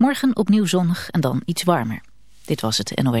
Morgen opnieuw zonnig en dan iets warmer. Dit was het NOS.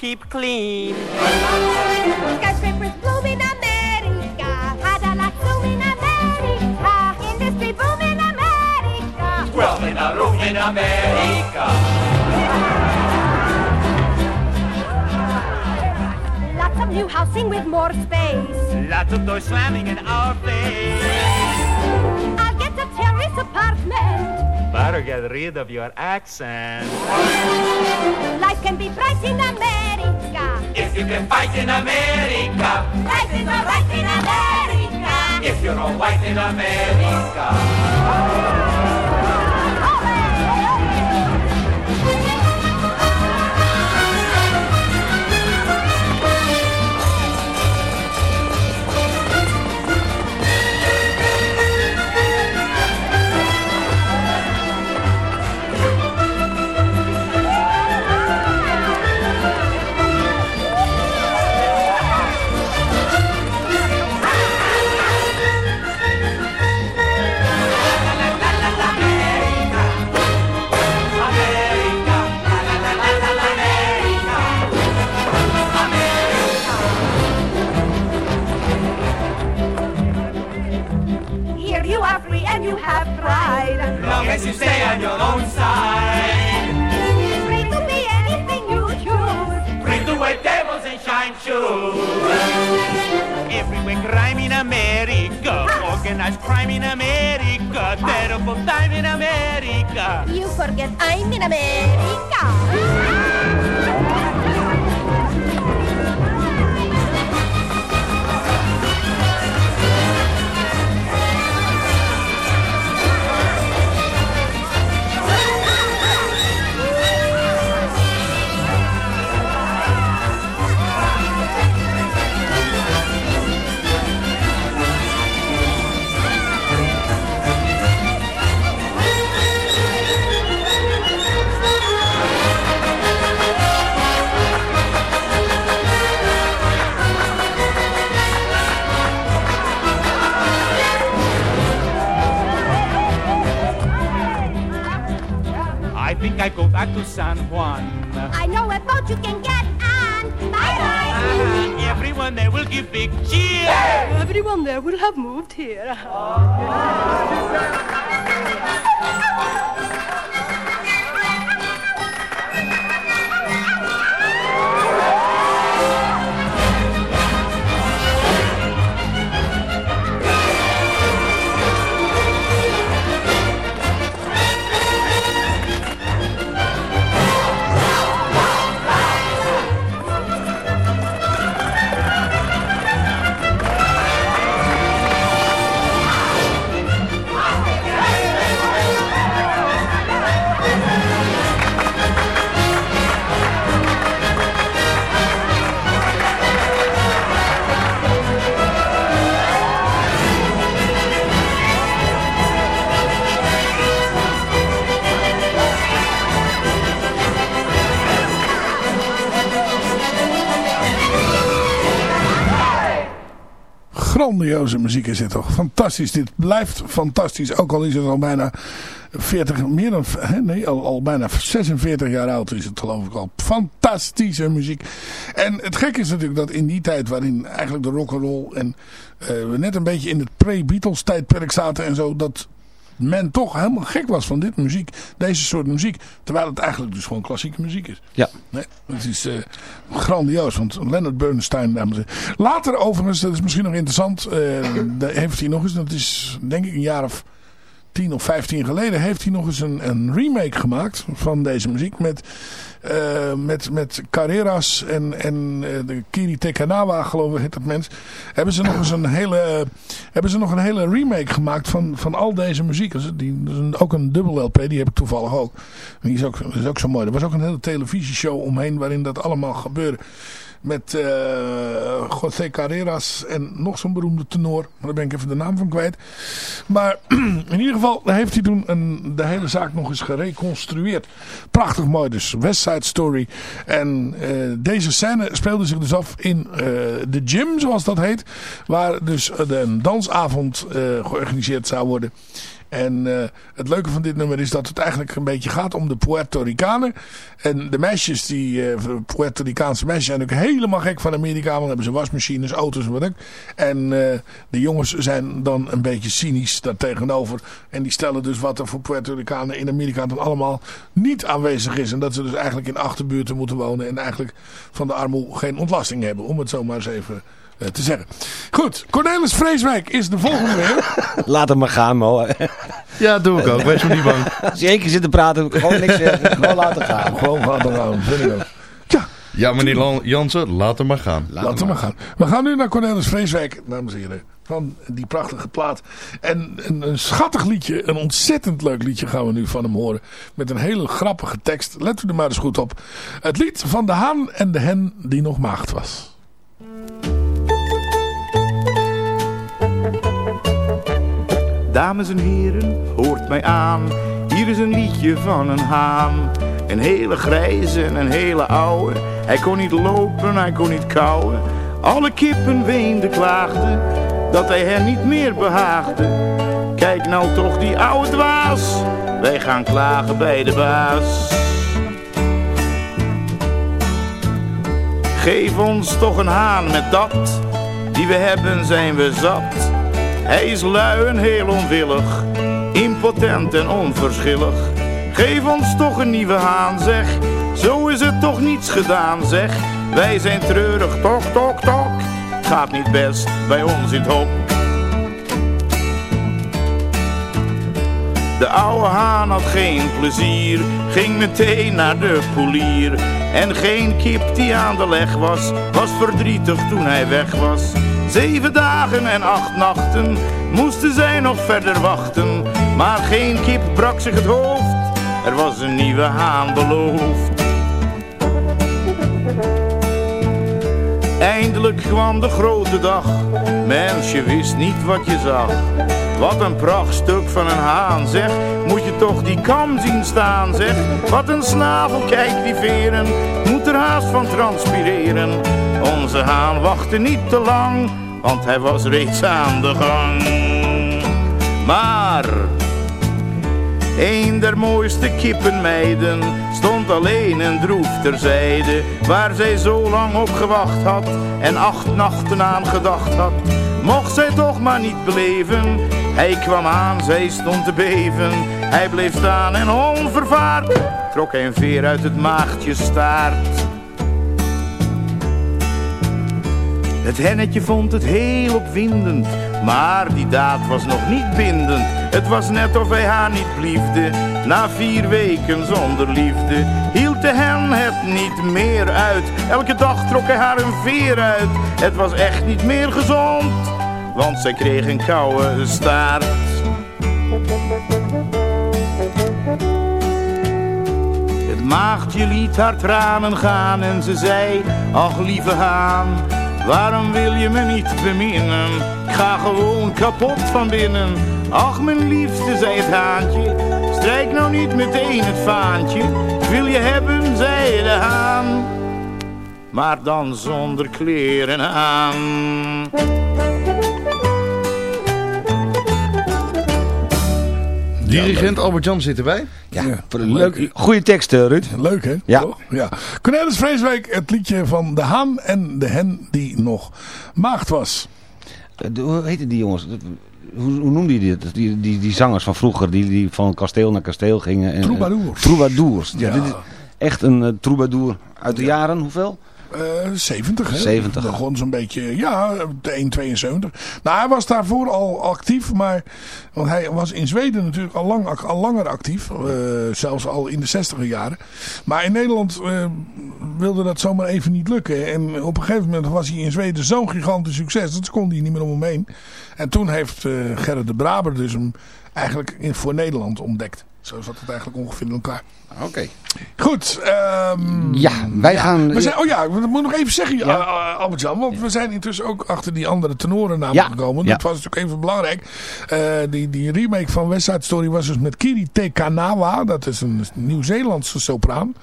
Keep clean? Skyscrapers bloom in America. Cadillac zoom in America. Industry boom in America. Twelve in a room in America. Lots of new housing with more space. Lots of doors slamming in our face. I'll get a terrace apartment. Better get rid of your accent. Can fight in America. Is alright in America. If you're all white in America. Oh. Crime in America. Terrible time in America. You forget I'm in America. San Juan. I know a boat you can get on. Bye bye. And ah, everyone there will give big cheer. Everyone there will have moved here. grandioze muziek is dit toch. Fantastisch. Dit blijft fantastisch. Ook al is het al bijna 40, meer dan, nee, al, al bijna 46 jaar oud is het geloof ik al. Fantastische muziek. En het gekke is natuurlijk dat in die tijd waarin eigenlijk de rock'n'roll en uh, we net een beetje in het pre-Beatles tijdperk zaten en zo, dat men toch helemaal gek was van dit muziek. Deze soort muziek. Terwijl het eigenlijk dus gewoon klassieke muziek is. Ja. Nee, het is uh, grandioos. Want Leonard Bernstein, dames en heren. Later overigens, dat is misschien nog interessant. Uh, heeft hij nog eens, dat is denk ik een jaar of 10 of 15 geleden heeft hij nog eens een, een remake gemaakt van deze muziek met, uh, met, met Carreras en, en uh, de Kiri Tekanawa geloof ik heet dat mens. Hebben ze nog eens een hele, hebben ze nog een hele remake gemaakt van, van al deze muziek. Die, is een, ook een dubbel LP, die heb ik toevallig ook. Die is ook, is ook zo mooi. Er was ook een hele televisieshow omheen waarin dat allemaal gebeurde. Met uh, José Carreras en nog zo'n beroemde tenor. Maar daar ben ik even de naam van kwijt. Maar in ieder geval heeft hij toen een, de hele zaak nog eens gereconstrueerd. Prachtig mooi dus. West Side Story. En uh, deze scène speelde zich dus af in uh, de gym zoals dat heet. Waar dus een dansavond georganiseerd zou worden. En uh, het leuke van dit nummer is dat het eigenlijk een beetje gaat om de Puerto Ricanen. En de meisjes, die uh, Puerto Ricaanse meisjes zijn ook helemaal gek van Amerika. Want hebben ze wasmachines, auto's en wat ook. En uh, de jongens zijn dan een beetje cynisch daartegenover. En die stellen dus wat er voor Puerto Ricanen in Amerika dan allemaal niet aanwezig is. En dat ze dus eigenlijk in achterbuurten moeten wonen. En eigenlijk van de armoede geen ontlasting hebben. Om het zo maar eens even te zeggen. Goed, Cornelis Vreeswijk is de volgende weer. Laat hem maar gaan, Mo. Ja, doe ik ook. Wees me niet bang. Als je één keer zit te praten, gewoon niks zeggen. Gewoon laten gaan. Gewoon laten gaan, vind ik ook. Ja. Ja, meneer Jansen, laat hem maar gaan. Laat, laat hem maar gaan. We gaan nu naar Cornelis Vreeswijk, dames en heren. Van die prachtige plaat. En een, een schattig liedje, een ontzettend leuk liedje gaan we nu van hem horen. Met een hele grappige tekst. Let u er maar eens goed op. Het lied van de haan en de hen die nog maagd was. Dames en heren, hoort mij aan. Hier is een liedje van een haan. Een hele grijze en een hele oude. Hij kon niet lopen, hij kon niet kauwen. Alle kippen weenden, klaagden dat hij hen niet meer behaagde. Kijk nou toch die oude dwaas. Wij gaan klagen bij de baas. Geef ons toch een haan met dat. Die we hebben zijn we zat. Hij is lui en heel onwillig, impotent en onverschillig. Geef ons toch een nieuwe haan, zeg. Zo is het toch niets gedaan, zeg. Wij zijn treurig, tok, tok, tok. Gaat niet best bij ons in het hok. De oude haan had geen plezier, ging meteen naar de polier. En geen kip die aan de leg was, was verdrietig toen hij weg was. Zeven dagen en acht nachten moesten zij nog verder wachten. Maar geen kip brak zich het hoofd, er was een nieuwe haan beloofd. Eindelijk kwam de grote dag, mens je wist niet wat je zag. Wat een prachtstuk van een haan, zeg. Moet je toch die kam zien staan, zeg. Wat een snavel, kijk die veren. Moet er haast van transpireren. Onze haan wachtte niet te lang, want hij was reeds aan de gang. Maar Een der mooiste kippenmeiden stond alleen en droef terzijde, waar zij zo lang op gewacht had en acht nachten aan gedacht had. Mocht zij toch maar niet beleven, hij kwam aan, zij stond te beven. Hij bleef staan en onvervaard trok hij een veer uit het maagdje staart. Het hennetje vond het heel opwindend, maar die daad was nog niet bindend. Het was net of hij haar niet bliefde, na vier weken zonder liefde. Hield de hen het niet meer uit, elke dag trok hij haar een veer uit. Het was echt niet meer gezond, want zij kreeg een koude staart. Het maagdje liet haar tranen gaan en ze zei, ach lieve haan, waarom wil je me niet beminnen? Ik ga gewoon kapot van binnen. Ach mijn liefste, zei het haantje, strijk nou niet meteen het vaantje. Wil je hebben, zei de haan, maar dan zonder kleren aan. Dirigent Albert Jan zit erbij. Ja, voor een leuk, goede tekst, eh, Ruud. Leuk, hè? Ja. Toch? ja. Cornelis Vreeswijk, het liedje van de haan en de hen die nog maagd was. Eh, de- Hoe heette die jongens? Hoe, hoe noemde je die, die, die, die zangers van vroeger die, die van kasteel naar kasteel gingen? En, Troubadours. Troubadours. Ja, Ja. dit is echt een eh, troubadour uit de jaren, hoeveel? Eh 70, hè? 70. Begon zo'n beetje, ja, de 1,72. Nou, hij was daarvoor al actief, maar... Want hij was in Zweden natuurlijk al, lang, al langer actief. eh, zelfs al in de 60 jaren. Maar in Nederland eh, wilde dat zomaar even niet lukken. En op een gegeven moment was hij in Zweden zo'n gigantisch succes. Dat kon hij niet meer om hem heen. En toen heeft eh, Gerrit de Braber dus hem eigenlijk voor Nederland ontdekt. Zo zat het eigenlijk ongeveer in elkaar. Oké. Goed. ehm, Ja, wij gaan... we zijn, oh ja, dat moet ik nog even zeggen, ja. Albert-Jan. Want we zijn intussen ook achter die andere tenorennamen Ja, gekomen. ja. Dat was natuurlijk even belangrijk. Eh, die, die remake van West Side Story was dus met Kiri Te Kanawa. Dat is een Nieuw-Zeelandse sopraan.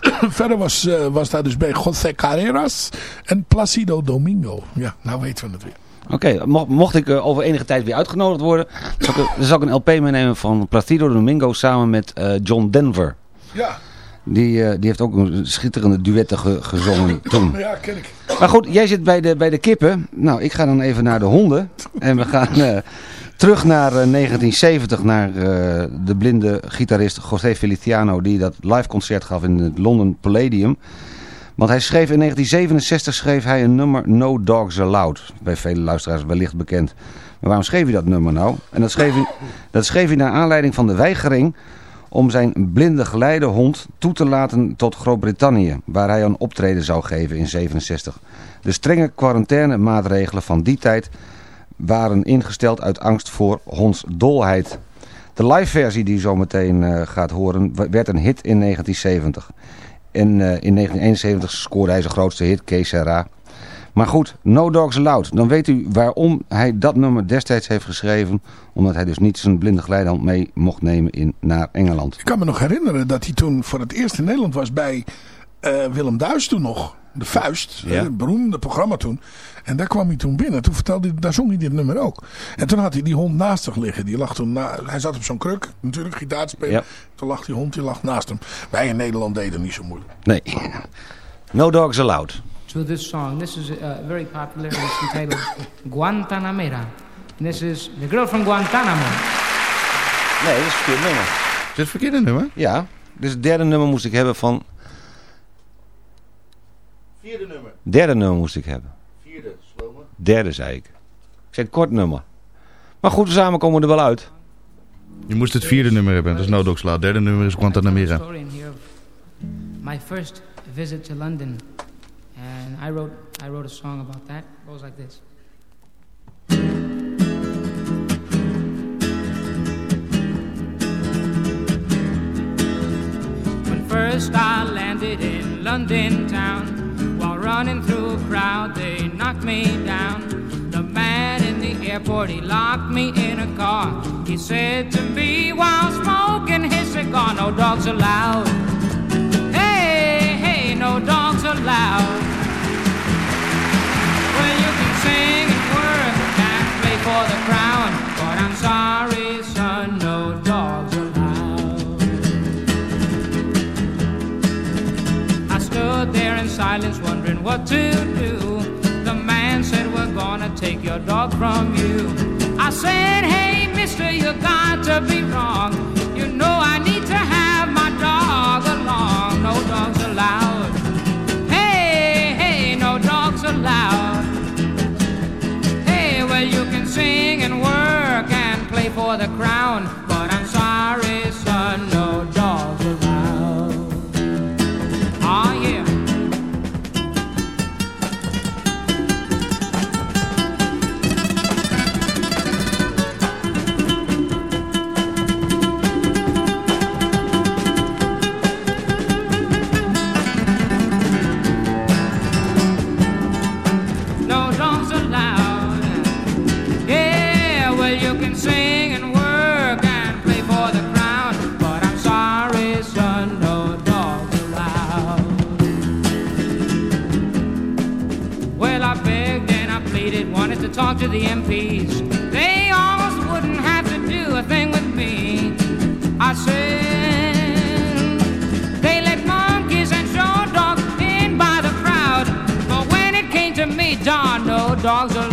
Verder was, eh, was daar dus bij José Carreras en Placido Domingo. Ja, nou weten we het weer. Oké, mo- mocht ik eh, over enige tijd weer uitgenodigd worden, zal ik, dan zal ik een LP meenemen van Placido Domingo samen met eh, John Denver. Ja, Die, eh, die heeft ook een schitterende duetten ge- gezongen toen. ja ken ik. Maar goed, jij zit bij de, bij de kippen. Nou, ik ga dan even naar de honden. En we gaan terug naar eh, 1970, naar de blinde gitarist José Feliciano... die dat live concert gaf in het London Palladium. Want hij schreef in 1967 schreef hij een nummer No Dogs Allowed. Bij vele luisteraars wellicht bekend. Maar waarom schreef hij dat nummer nou? En dat schreef hij, dat schreef hij naar aanleiding van de weigering om zijn blinde geleidehond toe te laten tot Groot-Brittannië, waar hij een optreden zou geven in 67. De strenge quarantainemaatregelen van die tijd waren ingesteld uit angst voor hondsdolheid. De live versie die u zo meteen eh, gaat horen werd een hit in 1970. En eh, in 1971 scoorde hij zijn grootste hit, Que Sera. Maar goed, No Dogs Allowed. Dan weet u waarom hij dat nummer destijds heeft geschreven. Omdat hij dus niet zijn blinde geleidehand mee mocht nemen in, naar Engeland. Ik kan me nog herinneren dat hij toen voor het eerst in Nederland was bij eh, Willem Duis toen nog. De Vuist, Ja. eh, het beroemde programma toen. En daar kwam hij toen binnen. Toen vertelde hij, daar zong hij dit nummer ook. En toen had hij die hond naast zich liggen. Die lag toen na, hij zat op zo'n kruk, natuurlijk, gitaar te spelen. Ja. Toen lag die hond, die lag naast hem. Wij in Nederland deden niet zo moeilijk. Nee. No Dogs Allowed. to this song. This is uh, very popular. It's entitled Guantanamera. And this is the girl from Guantanamo. Nee, dat is het verkeerde nummer. Is dit het verkeerde nummer? Ja, dus het derde nummer moest ik hebben van... Vierde nummer. Derde nummer moest ik hebben. Vierde, slome. Derde zei ik. Ik zei kort nummer. Maar goed, samen komen we er wel uit. Je moest het vierde nummer hebben, dat is No Dogs. Derde nummer is Guantanamera. my first visit to London. And I wrote, I wrote a song about that. It goes like this. When first I landed in London town, running through a crowd, they knocked me down. The man in the airport, he locked me in a car. He said to me while smoking his cigar, no dogs allowed. Hey, hey, no dogs allowed. Well, you can sing and work and play for the crown, but I'm sorry, silence, wondering what to do. The man said, We're gonna take your dog from you. I said, Hey, mister, you got to be wrong. You know I need to have my dog along. No dogs allowed. Hey, hey, no dogs allowed. Hey, well, you can sing and work and play for the crown, to the MPs. They almost wouldn't have to do a thing with me. I said, they let monkeys and show dogs in by the crowd. But when it came to me, darn, no dogs allowed,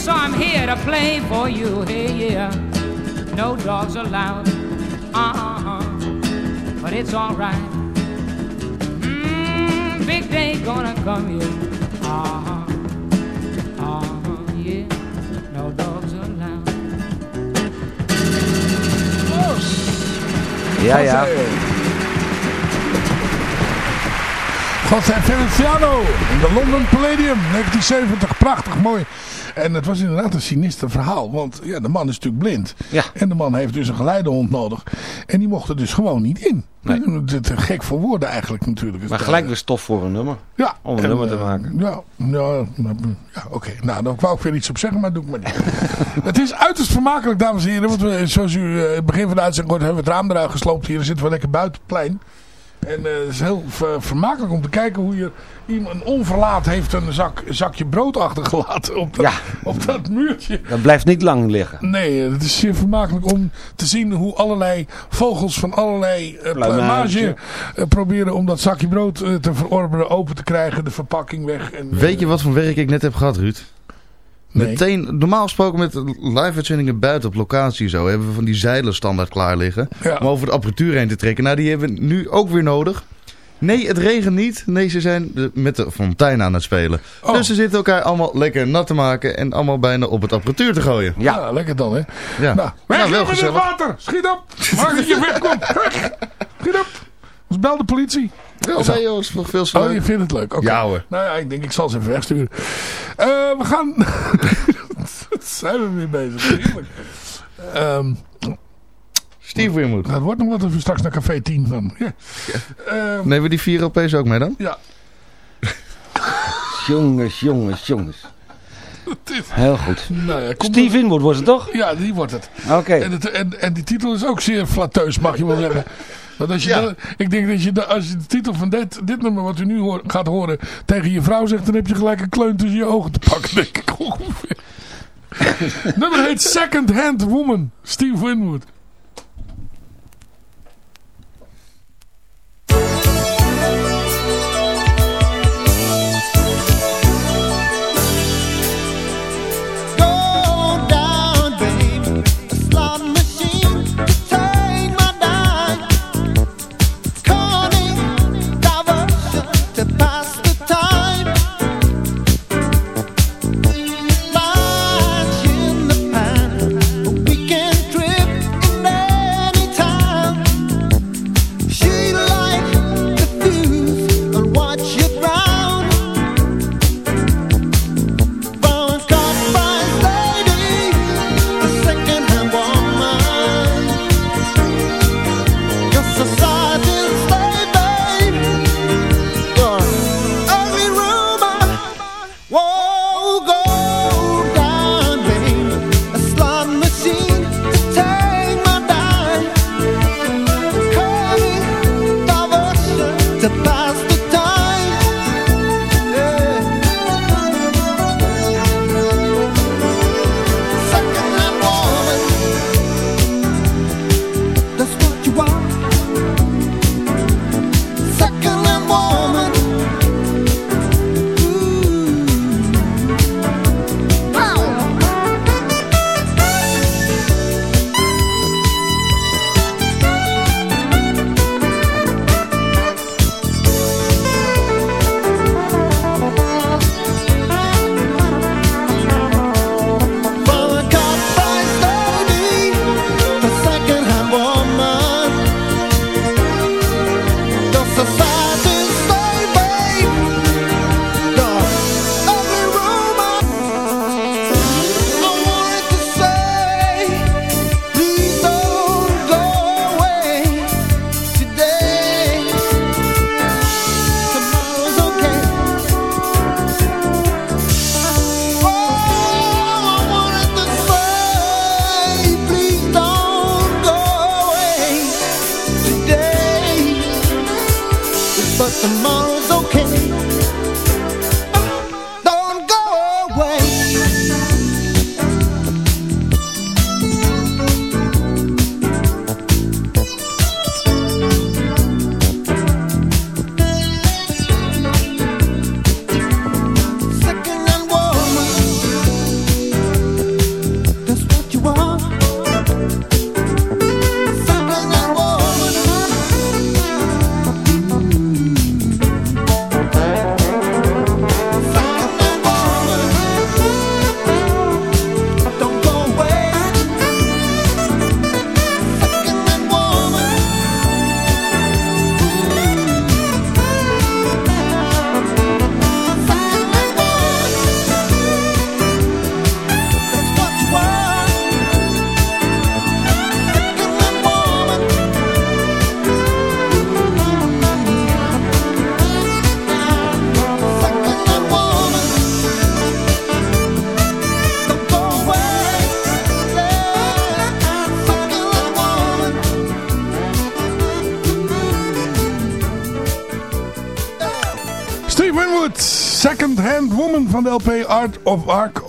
so I'm here to play for you. Hey, yeah, no dogs allowed. Uh-uh, but it's alright. Mm, big day gonna come here. Uh-huh, uh-huh, yeah, no dogs allowed. Ja, ja. José Feliciano in de London Palladium 1970. Prachtig mooi. En het was inderdaad een sinister verhaal. Want ja, de man is natuurlijk blind. Ja. En de man heeft dus een geleidehond nodig. En die mocht er dus gewoon niet in. Nee. Het is gek voor woorden eigenlijk natuurlijk. Maar gelijk weer stof voor een nummer. Ja. Om een En, nummer te eh, maken. Ja, ja, ja oké. Nou, daar wou ik weer iets op zeggen, maar doe ik maar niet. het is uiterst vermakelijk, dames en heren. Want we, zoals u eh, het begin van de uitzending hoort, hebben we het raam eruit gesloopt. Hier zitten we lekker buiten het plein. En eh, het is heel ver- vermakelijk om te kijken hoe je iemand een onverlaat heeft een zak, zakje brood achtergelaten op dat, Ja. op dat muurtje. Dat blijft niet lang liggen. Nee, het is zeer vermakelijk om te zien hoe allerlei vogels van allerlei eh, pluimage eh, proberen om dat zakje brood te verorberen, open te krijgen, de verpakking weg. En, Weet je wat voor werk ik net heb gehad, Ruud? Nee. Meteen, normaal gesproken met live uitzendingen buiten op locatie zo, hebben we van die zeilen standaard klaar liggen. Ja. Om over de apparatuur heen te trekken. Nou, die hebben we nu ook weer nodig. Nee, het regent niet. Nee, ze zijn met de fontein aan het spelen. Oh. Dus ze zitten elkaar allemaal lekker nat te maken en allemaal bijna op het apparatuur te gooien. Ja, lekker dan, hè. Ja, Nou, weg nou, wel met het gezellig. water! Schiet op! Maak dat je wegkomt! Weg! Schiet op! Dus bel de politie. Wel, nee joh, is nog veel Oh, je vindt het leuk? Ja, hoor. Nou ja, ik denk ik zal ze even wegsturen. Eh, we gaan... Wat zijn we weer bezig? Ehm, Steve Winwood. het wordt nog wat als we straks naar café 10 gaan. Ja. Ehm, Nemen we die vier LP's ook mee dan? ja. Jongens, jongens, jongens. Heel goed. Nou ja, Steve Inwood was het toch? Ja, die wordt het. Oké. En, het en, en die titel is ook zeer flatteus, mag je wel zeggen. Want als je Ja. dat- ik denk dat je, als je de titel van dit, dit nummer wat u nu hoor, gaat horen tegen je vrouw zegt, dan heb je gelijk een kleun tussen je ogen te pakken, denk ik ongeveer. nummer heet Second Hand Woman, Steve Winwood.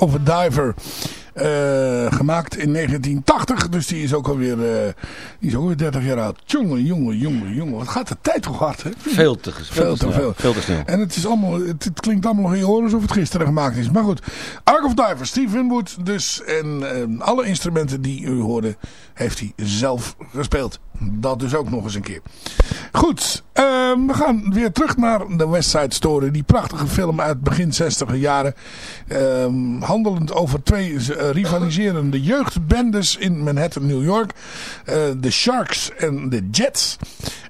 Of a Diver. Eh, gemaakt in 1980, dus die is ook alweer, eh die is ook alweer 30 jaar oud. Jongen, jongen, jongen, jongen. Wat gaat de tijd toch hard, hè? Veel te, veel Veel te veel. Veel te snel. En het, is allemaal, het, het klinkt allemaal nog in je oren alsof het gisteren gemaakt is. Maar goed, Ark of Divers, Steve Winwood dus. En eh, alle instrumenten die u hoorde, heeft hij zelf gespeeld. Dat dus ook nog eens een keer. Goed, eh, we gaan weer terug naar de West Side Story. Die prachtige film uit begin 60 jaren. Eh, handelend over twee eh, rivaliserende jeugdbendes in Manhattan, New York. Eh, de Sharks en de Jets.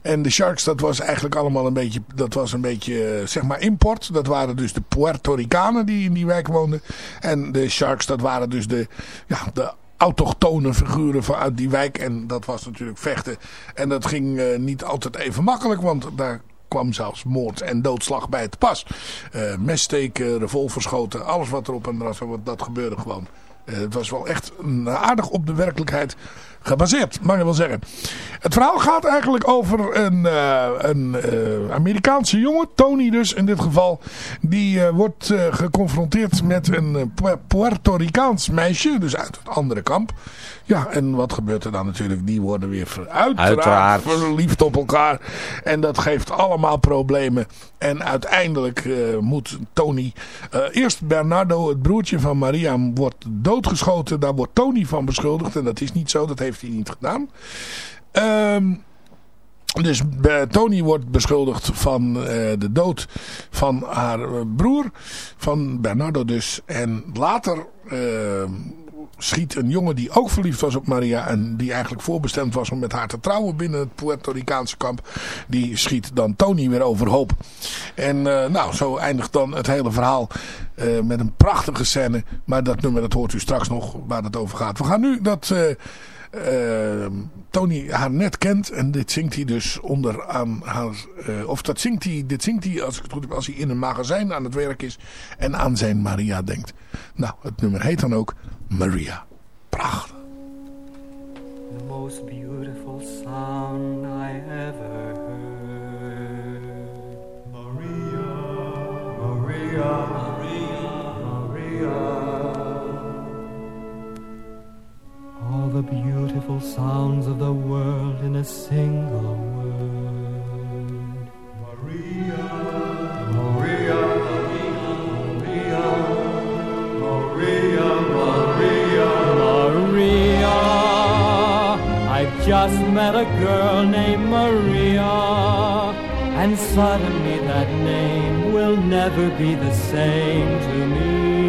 En de Sharks, dat was eigenlijk allemaal een beetje, dat was een beetje, eh, zeg maar import. Dat waren dus de Puerto Ricanen die in die wijk woonden. En de Sharks, dat waren dus de, ja, de autochtone figuren vanuit die wijk. En dat was natuurlijk vechten. En dat ging eh, niet altijd even makkelijk, want daar kwam zelfs moord en doodslag bij te pas. Eh messteken, revolverschoten, alles wat erop en eraf, want dat gebeurde gewoon. Eh, het was wel echt aardig op de werkelijkheid gebaseerd, mag je wel zeggen. Het verhaal gaat eigenlijk over een, eh, een eh, Amerikaanse jongen, Tony dus in dit geval. Die wordt geconfronteerd met een Pu- Puerto Ricaans meisje, dus uit het andere kamp. Ja, en wat gebeurt er dan natuurlijk? Die worden weer uiteraard, Uiteraard. verliefd op elkaar. En dat geeft allemaal problemen. En uiteindelijk moet Tony... eerst Bernardo, het broertje van Maria, wordt doodgeschoten. Daar wordt Tony van beschuldigd. En dat is niet zo, dat heeft hij niet gedaan. Ehm... Dus eh, Tony wordt beschuldigd van eh, de dood van haar eh, broer, van Bernardo dus. En later eh, schiet een jongen die ook verliefd was op Maria en die eigenlijk voorbestemd was om met haar te trouwen binnen het Puerto Ricaanse kamp. Die schiet dan Tony weer overhoop. En eh, nou, zo eindigt dan het hele verhaal eh, met een prachtige scène. Maar dat nummer, dat hoort u straks nog waar het over gaat. We gaan nu dat... eh, eh, Tony haar net kent. En dit zingt hij dus onder aan haar... eh, of dat zingt hij, dit zingt hij als ik het goed heb als hij in een magazijn aan het werk is. En aan zijn Maria denkt. Nou, het nummer heet dan ook Maria. Prachtig. The most beautiful sound I ever heard. Maria, Maria, Maria, Maria. All the beautiful sounds of the world in a single word. Maria, Maria, Maria, Maria, Maria, Maria. I've just met a girl named Maria, and suddenly that name will never be the same to me.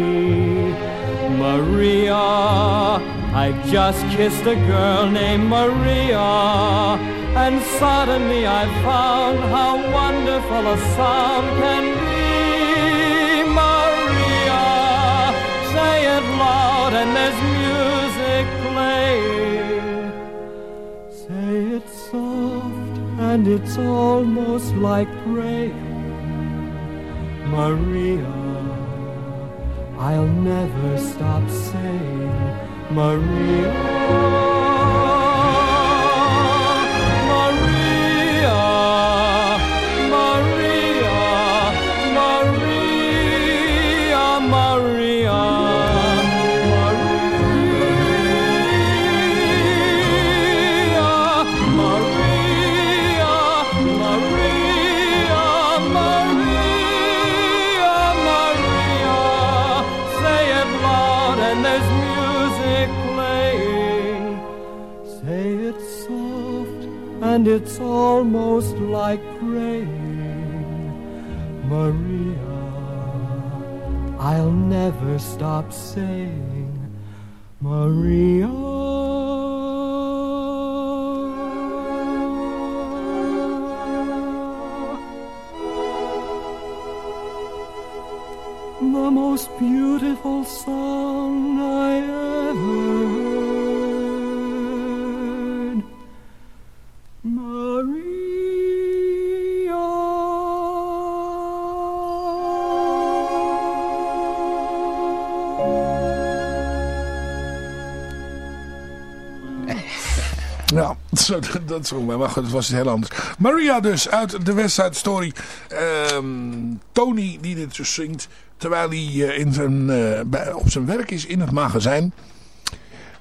Maria, I've just kissed a girl named Maria, and suddenly I found how wonderful a sound can be. Maria, say it loud, and there's music playing. Say it soft, and it's almost like praying. Maria, I'll never stop saying, Maria. And it's almost like praying. Maria, I'll never stop saying, Maria. Ja, zo, dat is ook maar goed, het was heel anders. Maria dus, uit de West Side Story. Ehm, Tony die dit dus zingt, terwijl hij eh, in zijn, eh, op zijn werk is in het magazijn.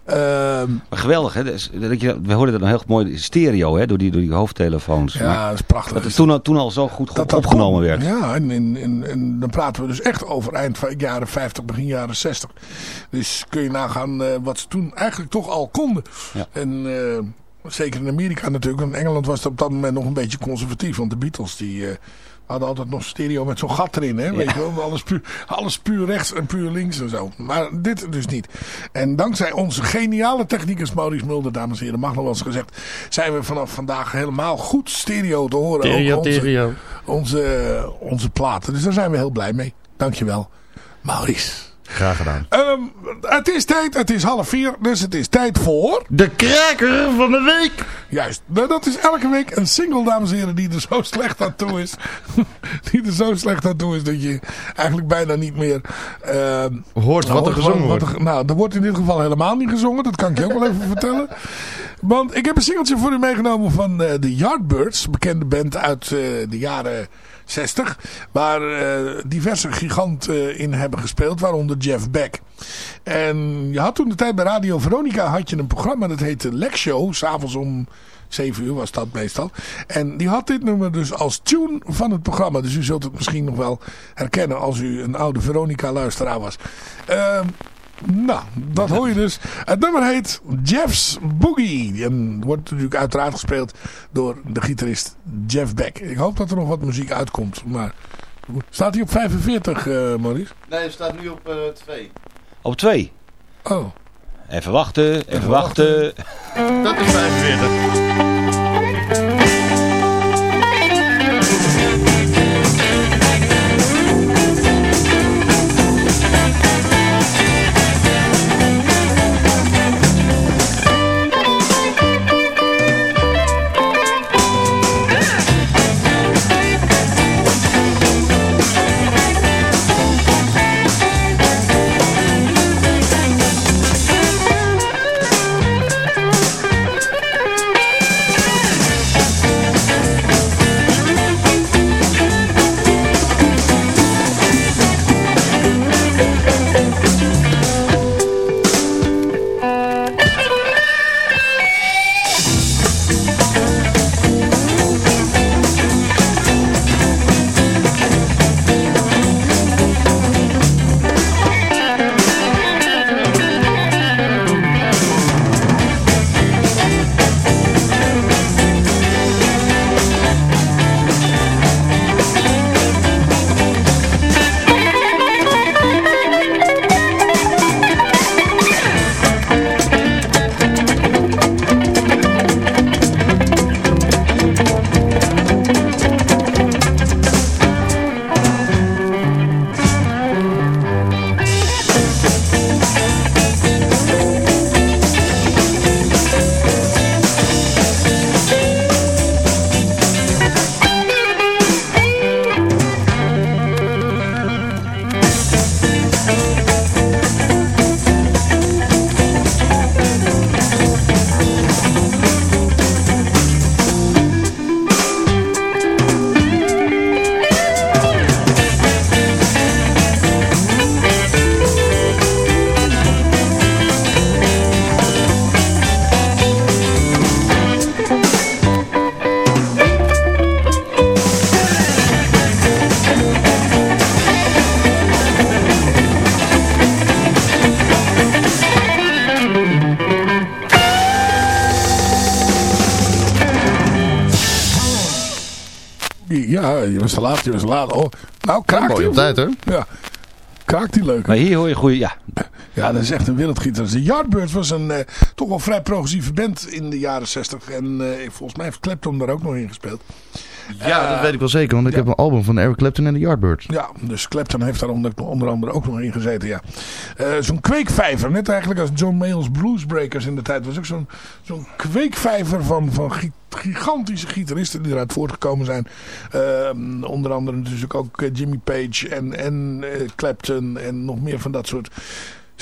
Ehm, geweldig, hè? Dat je, we hoorden dat nog heel mooi stereo, hè? Door die, door die hoofdtelefoons. Ja, Maar dat is prachtig. Dat het toen, al- toen al zo goed, dat opgenomen werd. Ja, en, en, en, en dan praten we dus echt over eind van jaren 50, begin jaren 60. Dus kun je nagaan eh, wat ze toen eigenlijk toch al konden. Ja. En zeker in Amerika natuurlijk. Want in Engeland was het op dat moment nog een beetje conservatief. Want de Beatles die... eh, hadden altijd nog stereo met zo'n gat erin, hè? Weet je wel? Alles puur, alles puur rechts en puur links en zo. Maar dit dus niet. En dankzij onze geniale technicus Maurice Mulder, dames en heren, mag nog wel eens gezegd, zijn we vanaf vandaag helemaal goed stereo te horen. Stereo, onze, stereo. Onze, onze platen. Dus daar zijn we heel blij mee. Dankjewel, Maurice. Graag gedaan. Ehm, het is tijd, het is half vier, dus het is tijd voor... De kraker van de week! Juist, nou, dat is elke week een single, dames en heren, die er zo slecht aan toe is. die er zo slecht aan toe is dat je eigenlijk bijna niet meer... ehm, Hoort wat er gezongen wat wordt. er- nou, er wordt in dit geval helemaal niet gezongen, dat kan ik je ook wel even vertellen. Want ik heb een singeltje voor u meegenomen van eh, de Yardbirds, bekende band uit eh, de jaren 60. Waar eh, diverse giganten in hebben gespeeld, waaronder Jeff Beck. En je had toen de tijd bij Radio Veronica had je een programma dat heette Lex Show. S'avonds om 7 uur was dat meestal. En die had dit nummer dus als tune van het programma. Dus u zult het misschien nog wel herkennen als u een oude Veronica luisteraar was. Ehm, nou, dat hoor je dus. Het nummer heet Jeff's Boogie. En wordt natuurlijk uiteraard gespeeld door de gitarist Jeff Beck. Ik hoop dat er nog wat muziek uitkomt. Maar staat hij op 45, eh Maurice? Nee, het staat nu op 2. Op twee. Oh. Even wachten, even, wachten. Dat is 45. Was te laat, je was te laat. Oh, nou, kraakt mooi hij op tijd, hoor. Ja, kraakt hij leuk. Maar hier hoor je goede, ja. Ja, dat is echt een wereldgitarist. De Yardbirds was een eh, toch wel vrij progressieve band in de jaren 60. En eh, volgens mij heeft Clapton daar ook nog in gespeeld. Ja, dat weet ik wel zeker, want ik heb een album van Eric Clapton en de Yardbirds. Ja, dus Clapton heeft daar onder, onder andere ook nog in gezeten, ja. Eh, zo'n kweekvijver, net eigenlijk als John Mayall's Bluesbreakers in de tijd. Was ook zo'n zo'n kweekvijver van, van gi- gigantische gitaristen die eruit voortgekomen zijn. Eh, onder andere natuurlijk ook eh, Jimmy Page en, en eh, Clapton en nog meer van dat soort,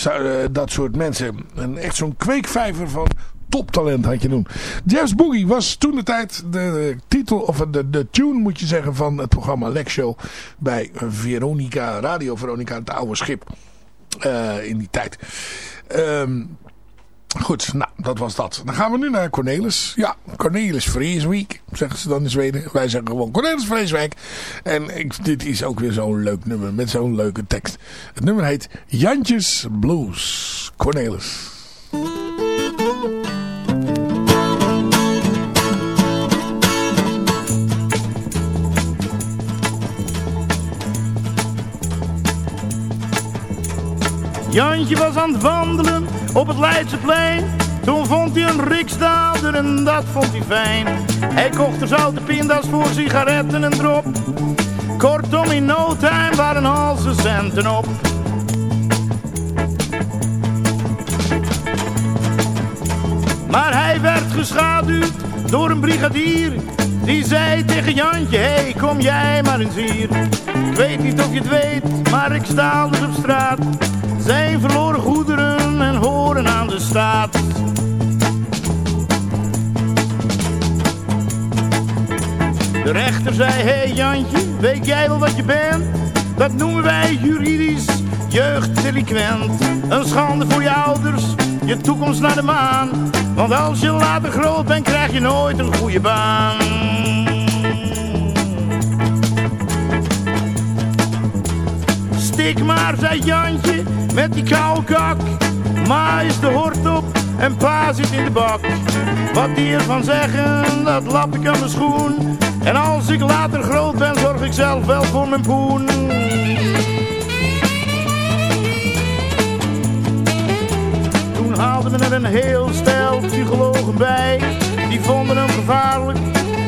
eh, dat soort mensen. En echt zo'n kweekvijver van toptalent had je toen. Jazz Boogie was toen de tijd de titel, of de, de tune moet je zeggen, van het programma Lex Show bij Veronica, Radio Veronica, het oude schip. eh, in die tijd. Ehm, goed, nou, dat was dat. Dan gaan we nu naar Cornelis. Ja, Cornelis Vreeswijk, zeggen ze dan in Zweden. Wij zeggen gewoon Cornelis Vreeswijk. En dit is ook weer zo'n leuk nummer, met zo'n leuke tekst. Het nummer heet Jantjes Blues. Cornelis. Jantje was aan het wandelen op het Leidseplein. Toen vond hij een riksdaalder en dat vond hij fijn. Hij kocht er zoute pinda's voor sigaretten en drop. Kortom, in no time waren al centen op. Maar hij werd geschaduwd door een brigadier. Die zei tegen Jantje, hey, kom jij maar eens hier. Ik weet niet of je het weet, maar ik sta dus op straat. Zijn verloren goederen en horen aan de staat. De rechter zei, hé hey Jantje, weet jij wel wat je bent? Dat noemen wij juridisch jeugddelinquent. Een schande voor je ouders, je toekomst naar de maan. Want als je later groot bent, krijg je nooit een goede baan. Stik maar, zei Jantje, met die koude kak. Ma is de hort op en pa zit in de bak. Wat die ervan zeggen, dat lap ik aan mijn schoen. En als ik later groot ben, zorg ik zelf wel voor mijn poen. Toen haalden we er een heel stel psychologen bij. Die vonden hem gevaarlijk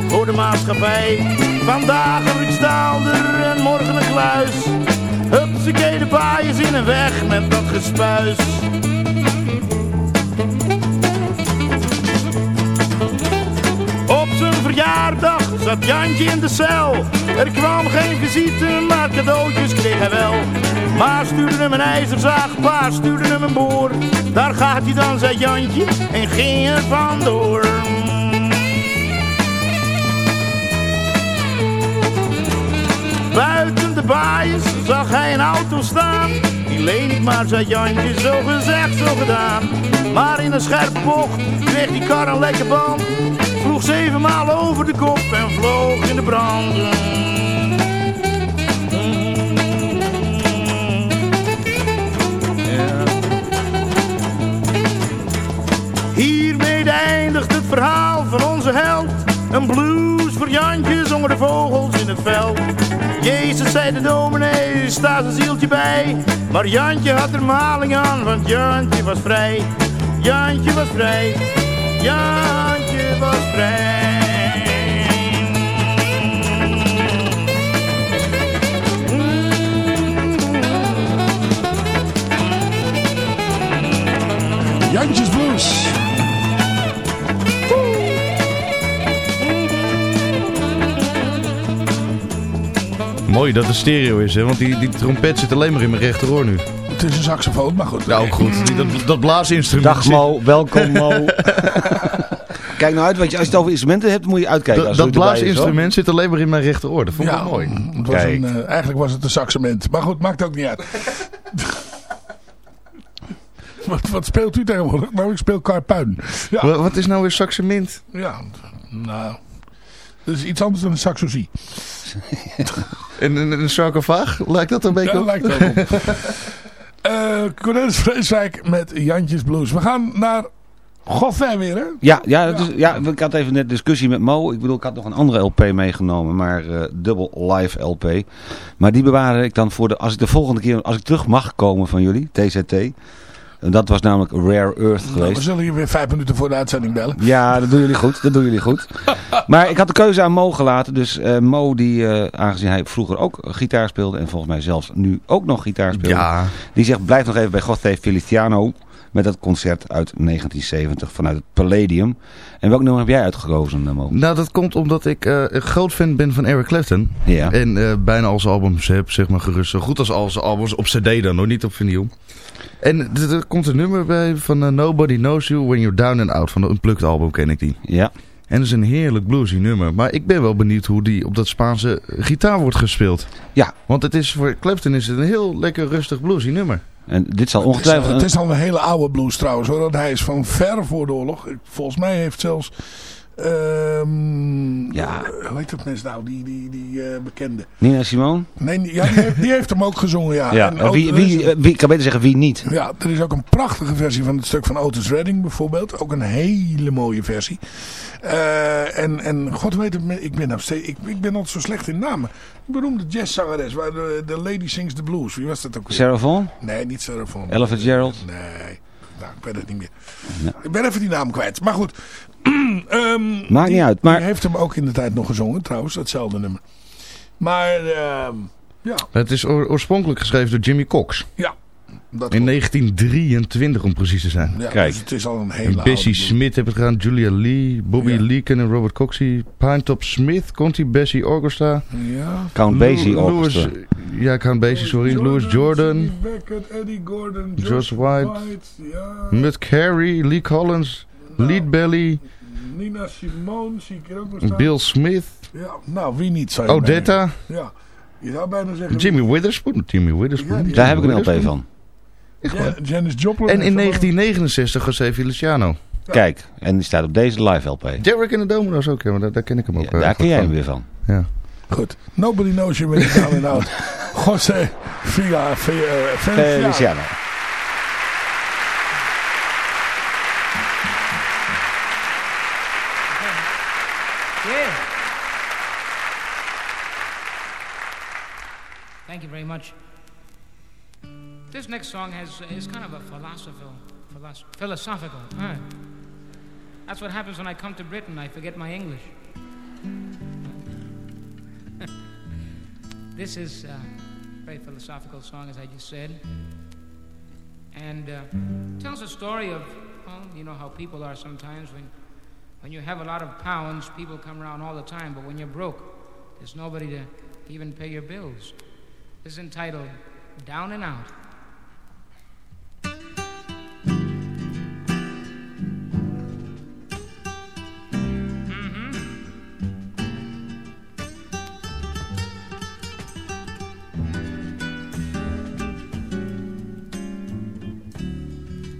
voor de maatschappij. Vandaag een riksdaalder en morgen een kluis. Hupsakee, de baaiers in en weg met dat gespuis. Op zijn verjaardag zat Jantje in de cel. Er kwam geen visite, maar cadeautjes kreeg hij wel. Ma stuurde hem een ijzerzaag, pa stuurde hem een boor. Daar gaat hij dan, zei Jantje, en ging er vandoor. Buiten de baaiers zag hij een auto staan. Die leen ik maar, zei Jantje, zo gezegd, zo gedaan. Maar in een scherpe bocht kreeg die kar een lekker band. Vroeg zevenmaal over de kop en vloog in de brand. Hiermee eindigt het verhaal van onze held. Een blues voor Jantje zongen de vogels in het veld. Jezus zei de dominee, staat een zieltje bij. Maar Jantje had er maling aan, want Jantje was vrij. Jantje was vrij, Jantje was vrij. Jantjes Blues. Mooi dat het stereo is, hè? want die, die trompet zit alleen maar in mijn rechteroor nu. Het is een saxofoon, maar goed. Ja, ook goed. Die- Dat, dat blaasinstrument. Dag Mo, welkom Mo. Kijk nou uit, want je, als je het over instrumenten hebt, moet je uitkijken. Dat, als is, blaasinstrument zit alleen maar in mijn rechteroor. Dat vond ik Ja, mooi. Het was Kijk. een, eh, eigenlijk was het een saxement. Maar goed, maakt ook niet uit. wat, wat speelt u tegenwoordig? Nou, ik speel karpuin. Ja, Wa- Wat is nou weer saxement? ja nou... Dat is iets anders dan een saxozie. En een, een sarcofaag? Lijkt dat een beetje Ja, op? lijkt ook op. Eh, Cornelis Vreeswijk met Jantjes Blues. We gaan naar Goffin weer, hè? Ja, ja, dat is, ja, ik had even net discussie met Mo. Ik bedoel, ik had nog een andere LP meegenomen, maar eh dubbel live LP. Maar die bewaar ik dan voor de, als ik de volgende keer, als ik terug mag komen van jullie, TZT. Dat was namelijk Rare Earth Nou, we geweest. zullen je weer vijf minuten voor de uitzending bellen. Ja, dat doen jullie goed. Dat doen jullie goed. Maar ik had de keuze aan Mo gelaten. Dus eh, Mo, die, eh, aangezien hij vroeger ook gitaar speelde. En volgens mij zelfs nu ook nog gitaar speelt. Ja. Die zegt, blijf nog even bij José Feliciano. Met dat concert uit 1970 vanuit het Palladium. En welk nummer heb jij uitgekozen, eh, Mo? Nou, dat komt omdat ik eh, een groot fan ben van Eric Clapton. Ja. En eh, bijna al zijn albums heb, zeg maar gerust. Zo goed als al zijn albums op cd dan, nog niet op vinyl. En er- komt een nummer bij van Nobody Knows You When You're Down and Out. Van een Unplugged album ken ik die. Ja. En dat is een heerlijk bluesy nummer. Maar ik ben wel benieuwd hoe die op dat Spaanse gitaar wordt gespeeld. Ja. Want het is voor Clapton is het een heel lekker rustig bluesy nummer. En dit zal Het is, ongetwijfeld... het is al een hele oude blues trouwens hoor. Want hij is van ver voor de oorlog. Volgens mij heeft zelfs... ehm Ja. Hoe heet dat mensen nou? Die, die, die eh, bekende. Nina Simone? Nee, die- ja, die, heeft, die heeft hem ook gezongen ja. Ja. En En wie, wie, eh, wie, ik kan beter zeggen wie niet. Ja, er is ook een prachtige versie van het stuk van Otis Redding bijvoorbeeld. Ook een hele mooie versie. Eh, en, en god weet het, ik ben, steeds, ik, ik ben altijd zo slecht in namen. Een beroemde jazzzangeres, waar de, de Lady Sings the Blues. Wie was dat ook weer? Sarah Vaughan? Nee, niet Sarah Vaughan. Ella Fitzgerald? Nee, nou, ik weet het niet meer. Ja. Ik ben even die naam kwijt. Maar goed. Ehm, Maakt die- niet uit, maar- Die heeft hem ook in de tijd nog gezongen trouwens, datzelfde nummer. Maar ehm, ja, Het is oor- oorspronkelijk geschreven door Jimmy Cox. ja. Dat In klopt. 1923 om precies te zijn. Ja, Kijk. Dus het is al een hele En Bessie. Smith heeft het gedaan, Julia Lee, Bobby Ja. En Robert Coxey, Pinetop Smith, Conti Bessie Orchestra, Ja. Count Basie Orchestra. ja, Count Basie, sorry, Louis Jordan, Beckett, Eddie Gordon, George George White, ja. Mud Carey, Lee Collins, Nou. Lead Belly, Nina Simone zie ik er ook nog staan. Bill Smith, Ja, nou wie niet zou je Odetta, Ja, je zou bijna zeggen... Jimmy Witherspoon, Jimmy Witherspoon. Ja, Daar heb ik een LP van. Ja, Janis Joplin. En in er ook- 1969 José Feliciano. Kijk, en die staat op deze live LP. Derek in de Domino's ook, ja, maar daar, daar ken ik hem ook. Ja, eh, daar ken jij van. hem weer van. Ja. Goed. Nobody knows you when you're down and out. José Villa, Feliciano. Thank you very much. This next song has is kind of a philosophical, philos- philosophical. huh? That's what happens when I come to Britain. I forget my English. this is uh, a very philosophical song, as I just said, and uh, tells a story of, well, you know how people are sometimes when when you have a lot of pounds, people come around all the time, but when you're broke, there's nobody to even pay your bills. Is entitled Down and Out. Mm-hmm.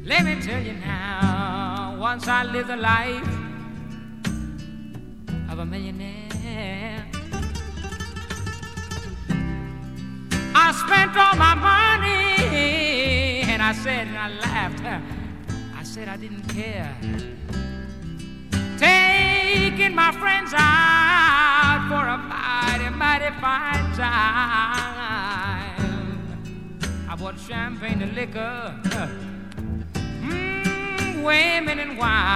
Let me tell you now, once I lived the life of a millionaire. I spent all my money, and I said, and I laughed. I said I didn't care. Taking my friends out for a mighty, mighty fine time. I bought champagne and liquor, mm, women and wine.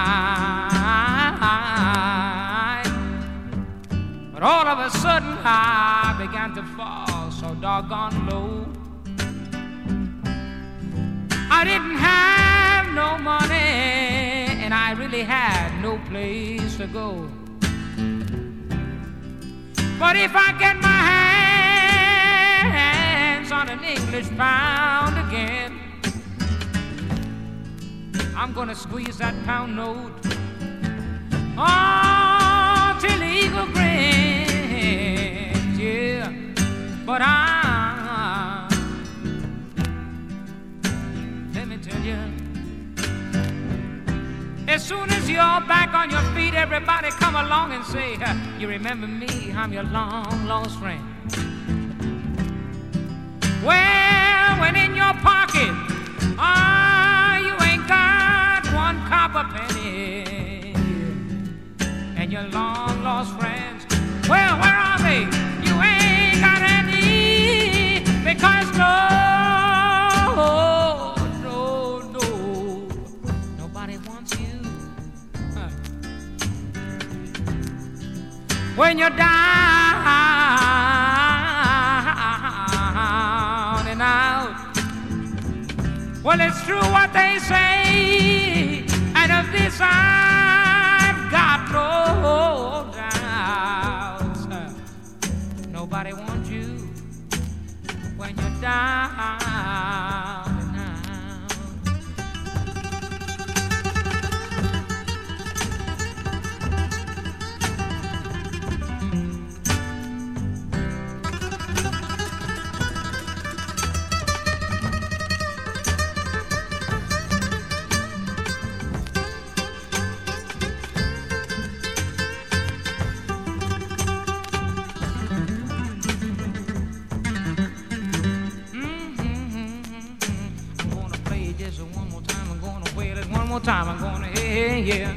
But all of a sudden I began to fall so doggone low. I didn't have no money and I really had no place to go. But if I get my hands on an English pound again, I'm gonna squeeze that pound note Oh, till the eagle But I, let me tell you, as soon as you're back on your feet, everybody come along and say, You remember me, I'm your long lost friend. Well, when in your pocket, ah, you ain't got one copper penny and your long lost friends. Well, where are they? Because no, no, no, nobody wants you. Huh. When you're down and out. Well, it's true what they say. and of this I've got no doubt. Nobody wants yeah,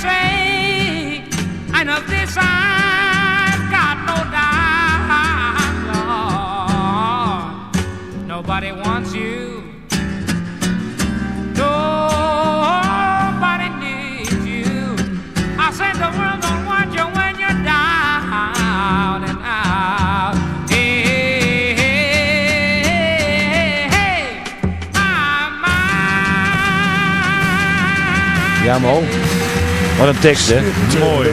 say, and of this I've got no doubt, Lord. Nobody wants you. Nobody needs you. I said the world don't want you when you're Mo. Wat een tekst, hè? Mooi.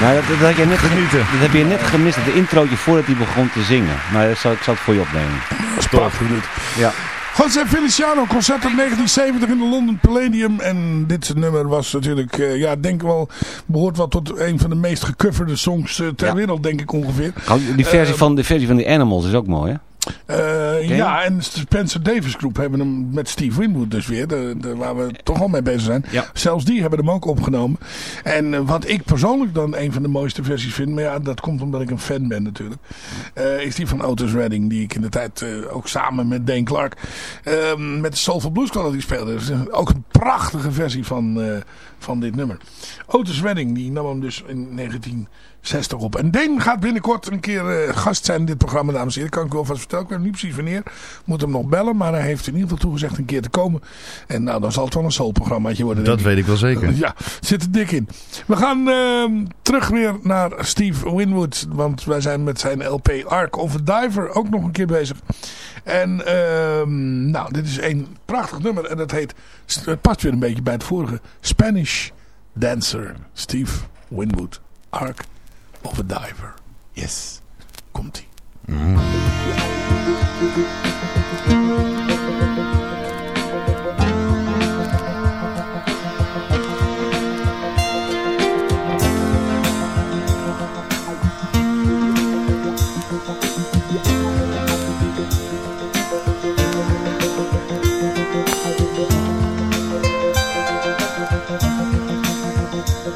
Nou, dat, dat, heb je net, Genieten. dat heb je net gemist, het introotje voordat hij begon te zingen. Maar dat zal, ik zal het voor je opnemen. Dat is prachtig dit. Ja. José Feliciano, concert in 1970 in de London Palladium. En dit nummer was natuurlijk, eh, ja, denk ik wel, behoort wel tot een van de meest gecoverde songs eh, ter wereld, denk ik ongeveer. Die versie, Eh, van, de versie van de Animals is ook mooi, hè? Eh, ja, en Spencer Davis Groep hebben hem met Steve Winwood dus weer, de, de- waar we toch al mee bezig zijn. Zelfs die hebben hem ook opgenomen. En eh, wat ik persoonlijk dan een van de mooiste versies vind, maar ja, dat komt omdat ik een fan ben natuurlijk, eh, is die van Otis Redding, die ik in de tijd ook samen met Dane Clark ehm, met de Soulful Blues Quality speelde. Dus, ook een prachtige versie van, van dit nummer. Otis Redding, die nam hem dus in 1960 op. En Dane gaat binnenkort een keer eh, gast zijn in dit programma, dames en heren. Kan ik wel vast vertellen. Ik weet niet precies wanneer. Moet hem nog bellen, maar hij heeft in ieder geval toegezegd een keer te komen. En nou, dan zal het wel een soulprogrammaatje worden. Dat weet ik wel zeker. Ja, zit er dik in. We gaan ehm, terug weer naar Steve Winwood. Want wij zijn met zijn LP Ark of a Diver ook nog een keer bezig. En ehm, nou, dit is een prachtig nummer. En dat heet, het past weer een beetje bij het vorige. Spanish Dancer. Steve Winwood. Ark of a Diver. Yes. Komt-ie.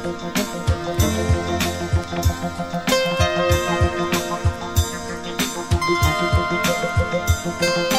Thank met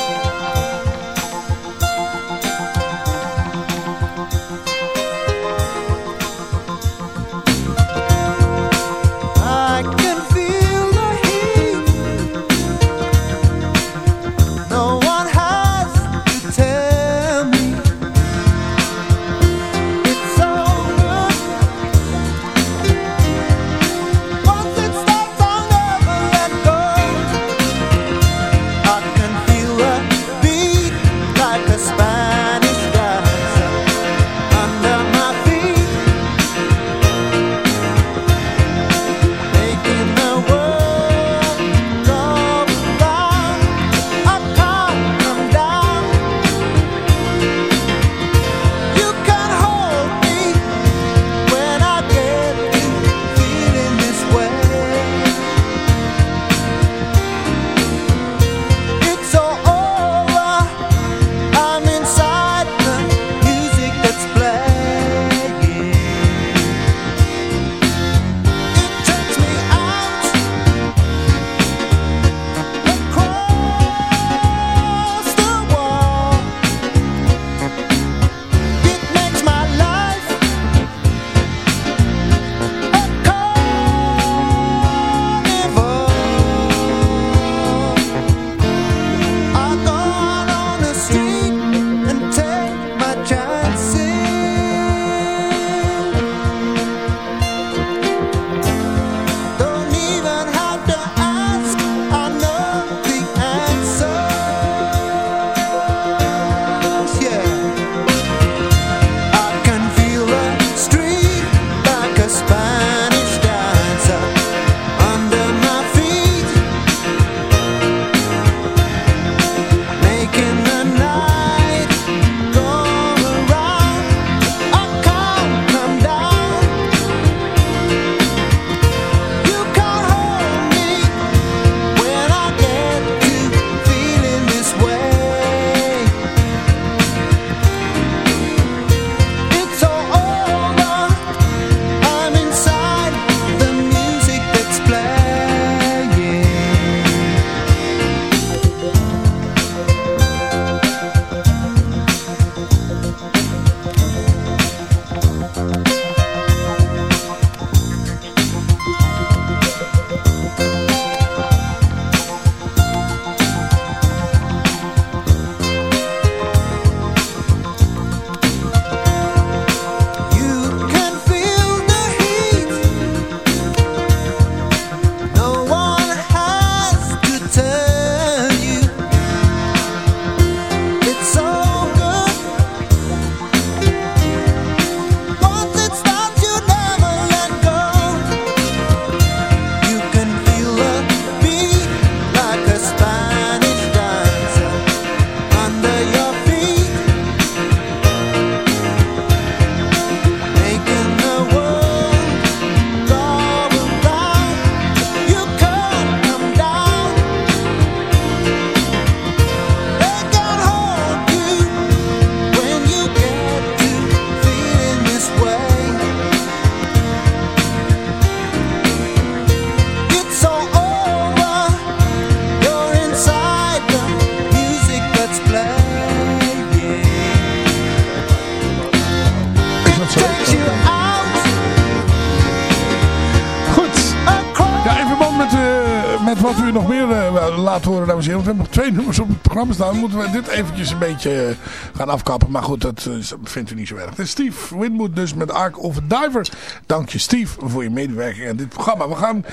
programma staan. moeten we dit eventjes een beetje uh, gaan afkappen. Maar goed, dat uh, vindt u niet zo erg. Is Steve Winwood dus met Ark of Diver. Dank je Steve voor je medewerking aan dit programma. We gaan,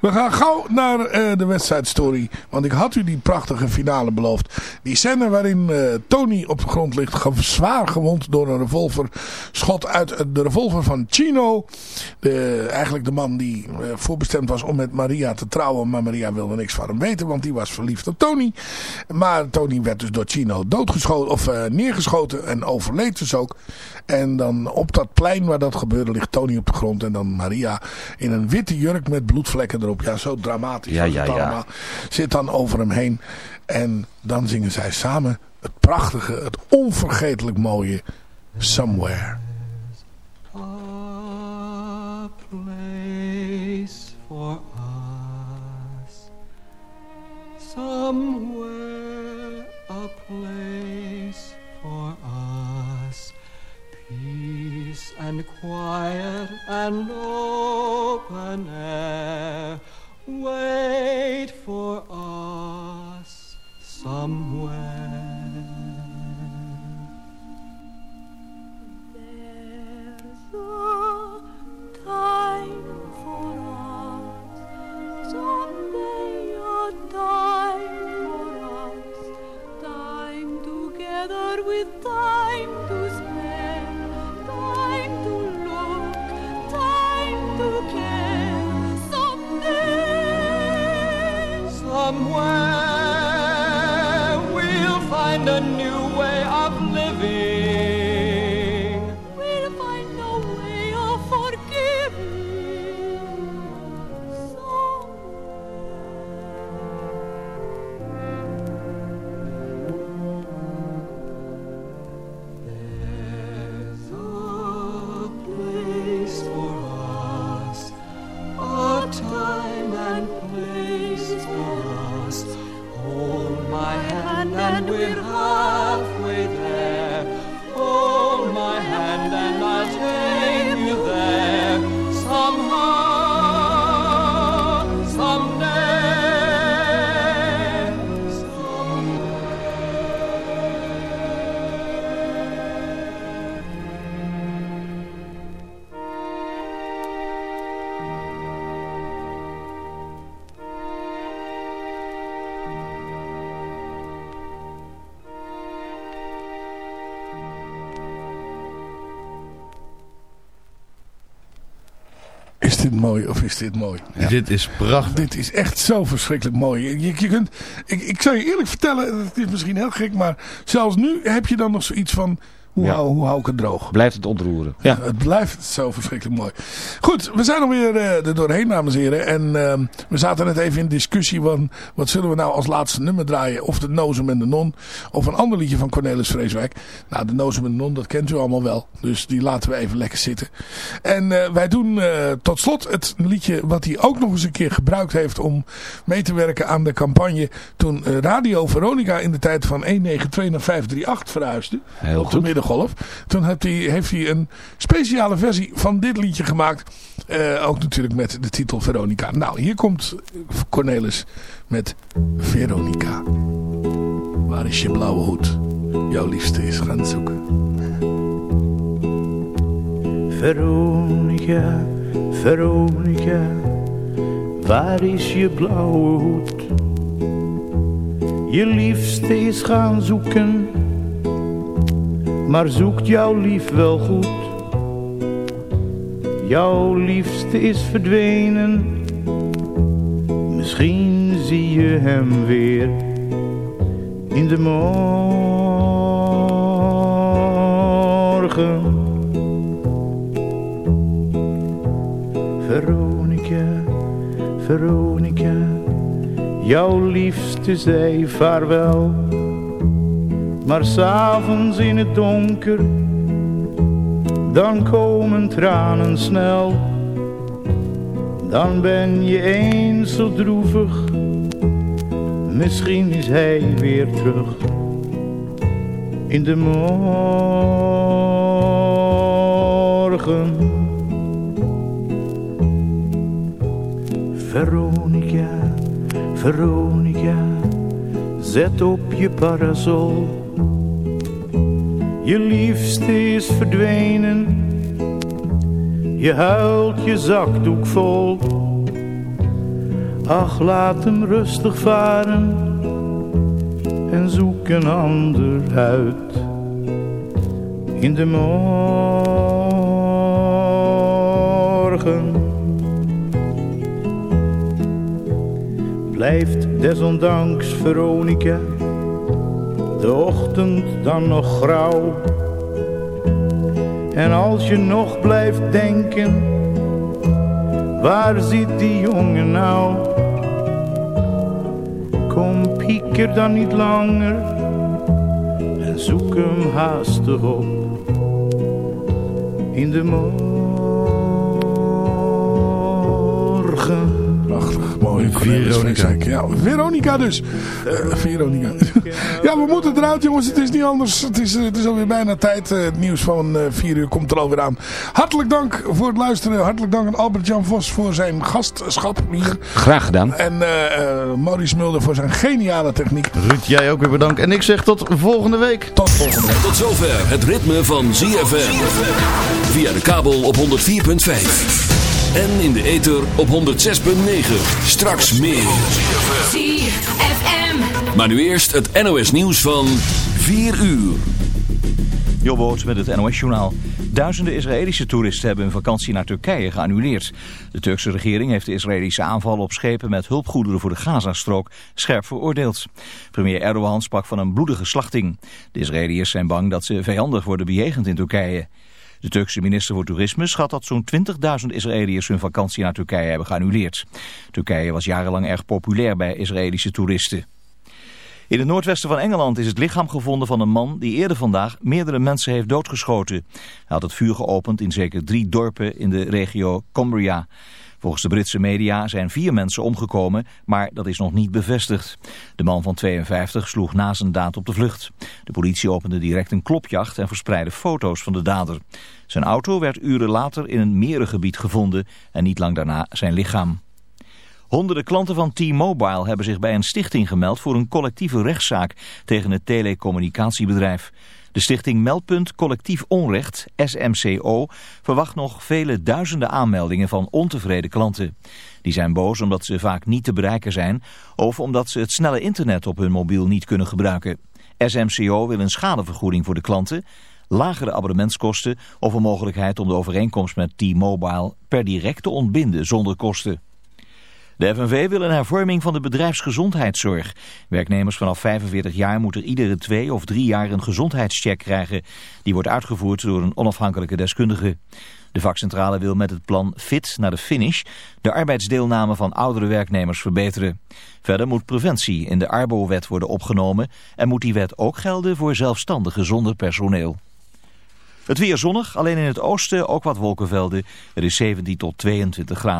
we gaan gauw naar de wedstrijdstory. Want ik had u die prachtige finale beloofd. Die scène waarin Tony op de grond ligt. Zwaar gewond door een revolver. Schot uit de revolver van Chino. De, eigenlijk de man die voorbestemd was om met Maria te trouwen. Maar Maria wilde niks van hem weten. Want die was verliefd op Tony. Maar Tony werd dus door Chino doodgeschoten. Of uh, neergeschoten. En overleed dus ook. En dan op dat plein waar dat gebeurde ligt Tony op de grond. En dan Maria in een witte jurk met bloedvlekken erop. Ja, zo dramatisch ja, ja, het allemaal. Zit dan over hem heen. En dan zingen zij samen het prachtige, het onvergetelijk mooie Somewhere. Place Is dit mooi of is dit mooi? Dit is prachtig. Dit is echt zo verschrikkelijk mooi. Je, je kunt, ik, ik zou je eerlijk vertellen, het is misschien heel gek, maar zelfs nu heb je dan nog zoiets van, hoe, Ja. hou, hoe hou ik het droog? Blijft het ontroeren. Ja. Het blijft zo verschrikkelijk mooi. Goed, we zijn alweer eh er doorheen, dames en heren. En ehm, we zaten net even in discussie van... wat zullen we nou als laatste nummer draaien? Of de Nozem en de Non. Of een ander liedje van Cornelis Vreeswijk. Nou, de Nozem en de Non, dat kent u allemaal wel. Dus die laten we even lekker zitten. En eh, wij doen eh, tot slot het liedje wat hij ook nog eens een keer gebruikt heeft... om mee te werken aan de campagne... toen Radio Veronica in de tijd van 192 naar 538 verhuisde. Heel op de goed. Middengolf. Toen heeft hij, heeft hij een speciale versie van dit liedje gemaakt. Eh, ook natuurlijk met de titel Veronica. Nou, hier komt Cornelis met Veronica. Waar is je blauwe hoed? Jouw liefste is gaan zoeken. Veronica, Veronica, waar is je blauwe hoed? Je liefste is gaan zoeken, maar zoekt jouw lief wel goed? Jouw liefste is verdwenen, misschien zie je hem weer in de morgen. Veronica, Veronica, jouw liefste zei vaarwel. Maar s'avonds in het donker, dan komen tranen snel. Dan ben je eens zo droevig, misschien is hij weer terug. In de morgen. Veronica, Veronica, zet op je parasol. Je liefste is verdwenen, je huilt je zakdoek vol. Ach, laat hem rustig varen en zoek een ander uit. In de morgen blijft desondanks Veronica de ochtend dan nog grauw. En als je nog blijft denken, waar zit die jongen nou? Kom pieker dan niet langer en zoek hem haastig op in de morgen. Veronica. Ja, Veronica dus. Eh, Veronica. ja, we moeten eruit jongens. Het is niet anders. Het is, het is alweer bijna tijd. Eh, het nieuws van 4 uur komt er alweer aan. Hartelijk dank voor het luisteren. Hartelijk dank aan Albert-Jan Vos voor zijn gastschap hier. Graag gedaan. En eh, eh, Maurice Mulder voor zijn geniale techniek. Ruud, jij ook weer bedankt. En ik zeg tot volgende week. Tot volgende week. Tot zover het ritme van ZFM. Via de kabel op 104.5. En in de ether op 106.9. Straks meer. ZFM. Maar nu eerst het NOS nieuws van 4 uur. Jobboot met het NOS-journaal. Duizenden Israëlische toeristen hebben hun vakantie naar Turkije geannuleerd. De Turkse regering heeft de Israëlische aanvallen op schepen met hulpgoederen voor de Gazastrook scherp veroordeeld. Premier Erdogan sprak van een bloedige slachting. De Israëliërs zijn bang dat ze vijandig worden bejegend in Turkije. De Turkse minister voor Toerisme schat dat zo'n 20.000 Israëliërs hun vakantie naar Turkije hebben geannuleerd. Turkije was jarenlang erg populair bij Israëlische toeristen. In het noordwesten van Engeland is het lichaam gevonden van een man die eerder vandaag meerdere mensen heeft doodgeschoten. Hij had het vuur geopend in zeker drie dorpen in de regio Cumbria. Volgens de Britse media zijn vier mensen omgekomen, maar dat is nog niet bevestigd. De man van 52 sloeg na zijn daad op de vlucht. De politie opende direct een klopjacht en verspreidde foto's van de dader. Zijn auto werd uren later in een merengebied gevonden en niet lang daarna zijn lichaam. Honderden klanten van T-Mobile hebben zich bij een stichting gemeld voor een collectieve rechtszaak tegen het telecommunicatiebedrijf. De stichting Meldpunt Collectief Onrecht, SMCO, verwacht nog vele duizenden aanmeldingen van ontevreden klanten. Die zijn boos omdat ze vaak niet te bereiken zijn of omdat ze het snelle internet op hun mobiel niet kunnen gebruiken. SMCO wil een schadevergoeding voor de klanten, lagere abonnementskosten of een mogelijkheid om de overeenkomst met T-Mobile per direct te ontbinden zonder kosten. De FNV wil een hervorming van de bedrijfsgezondheidszorg. Werknemers vanaf 45 jaar moeten iedere twee of drie jaar een gezondheidscheck krijgen. Die wordt uitgevoerd door een onafhankelijke deskundige. De vakcentrale wil met het plan Fit naar de finish de arbeidsdeelname van oudere werknemers verbeteren. Verder moet preventie in de Arbo-wet worden opgenomen en moet die wet ook gelden voor zelfstandigen zonder personeel. Het weer zonnig, alleen in het oosten ook wat wolkenvelden. Het is 17 tot 22 graden.